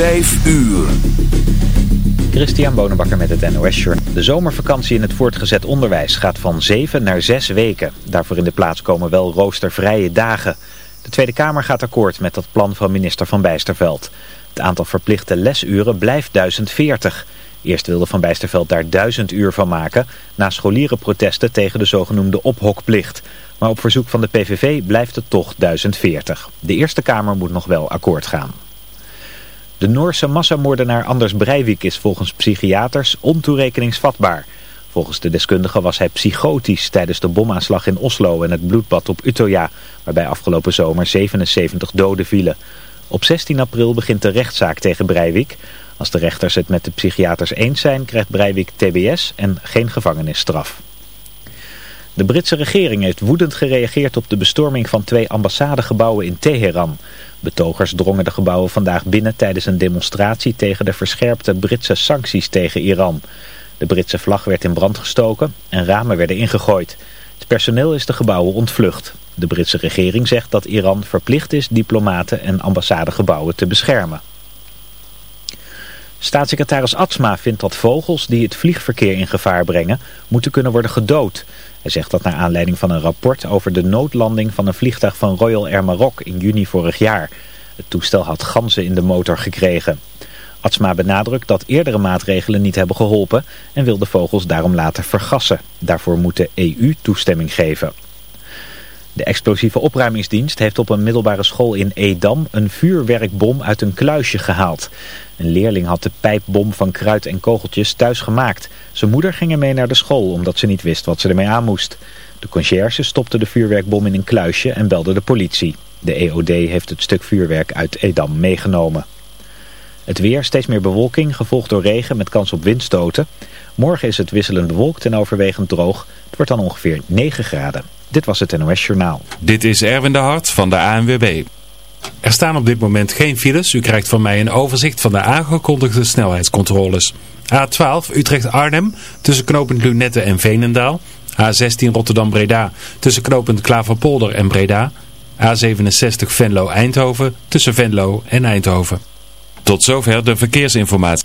5 uur. Christian Bonenbakker met het NOS Journal. De zomervakantie in het voortgezet onderwijs gaat van 7 naar 6 weken. Daarvoor in de plaats komen wel roostervrije dagen. De Tweede Kamer gaat akkoord met dat plan van minister Van Bijsterveld. Het aantal verplichte lesuren blijft 1040. Eerst wilde Van Bijsterveld daar 1000 uur van maken... na scholierenprotesten tegen de zogenoemde ophokplicht. Maar op verzoek van de PVV blijft het toch 1040. De Eerste Kamer moet nog wel akkoord gaan. De Noorse massamoordenaar Anders Breivik is volgens psychiaters ontoerekeningsvatbaar. Volgens de deskundigen was hij psychotisch tijdens de bomaanslag in Oslo en het bloedbad op Utøya, waarbij afgelopen zomer 77 doden vielen. Op 16 april begint de rechtszaak tegen Breivik. Als de rechters het met de psychiaters eens zijn, krijgt Breivik tbs en geen gevangenisstraf. De Britse regering heeft woedend gereageerd op de bestorming van twee ambassadegebouwen in Teheran. Betogers drongen de gebouwen vandaag binnen tijdens een demonstratie tegen de verscherpte Britse sancties tegen Iran. De Britse vlag werd in brand gestoken en ramen werden ingegooid. Het personeel is de gebouwen ontvlucht. De Britse regering zegt dat Iran verplicht is diplomaten en ambassadegebouwen te beschermen. Staatssecretaris Atsma vindt dat vogels die het vliegverkeer in gevaar brengen moeten kunnen worden gedood. Hij zegt dat naar aanleiding van een rapport over de noodlanding van een vliegtuig van Royal Air Maroc in juni vorig jaar. Het toestel had ganzen in de motor gekregen. Atsma benadrukt dat eerdere maatregelen niet hebben geholpen en wil de vogels daarom laten vergassen. Daarvoor moet de EU toestemming geven. De explosieve opruimingsdienst heeft op een middelbare school in Edam een vuurwerkbom uit een kluisje gehaald. Een leerling had de pijpbom van kruid en kogeltjes thuis gemaakt. Zijn moeder ging ermee naar de school omdat ze niet wist wat ze ermee aan moest. De conciërge stopte de vuurwerkbom in een kluisje en belde de politie. De EOD heeft het stuk vuurwerk uit Edam meegenomen. Het weer, steeds meer bewolking, gevolgd door regen met kans op windstoten. Morgen is het wisselend bewolkt en overwegend droog. Het wordt dan ongeveer 9 graden. Dit was het NOS Journaal. Dit is Erwin de Hart van de ANWB. Er staan op dit moment geen files. U krijgt van mij een overzicht van de aangekondigde snelheidscontroles. A12 Utrecht-Arnhem tussen knooppunt Lunette en Veenendaal. A16 Rotterdam-Breda tussen knooppunt Klaverpolder en Breda. A67 Venlo-Eindhoven tussen Venlo en Eindhoven. Tot zover de verkeersinformatie.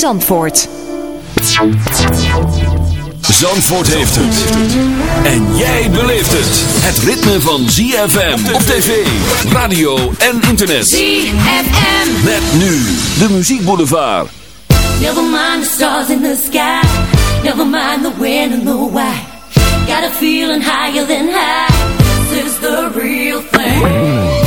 Zandvoort. Zandvoort heeft het. En jij beleeft het. Het ritme van ZFM op tv, radio en internet. ZFM. Met nu de muziekboulevard. Never mind the stars in the sky. Never mind the when and the why. Got a feeling higher than high. This is the real thing.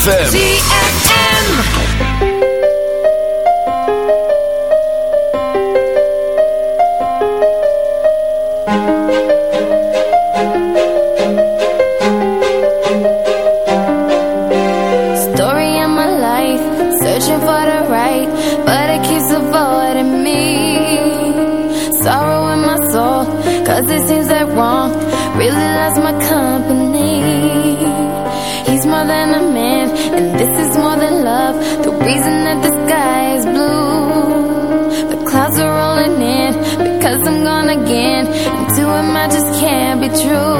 ZFM. True.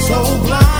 so blind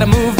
gotta move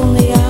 on the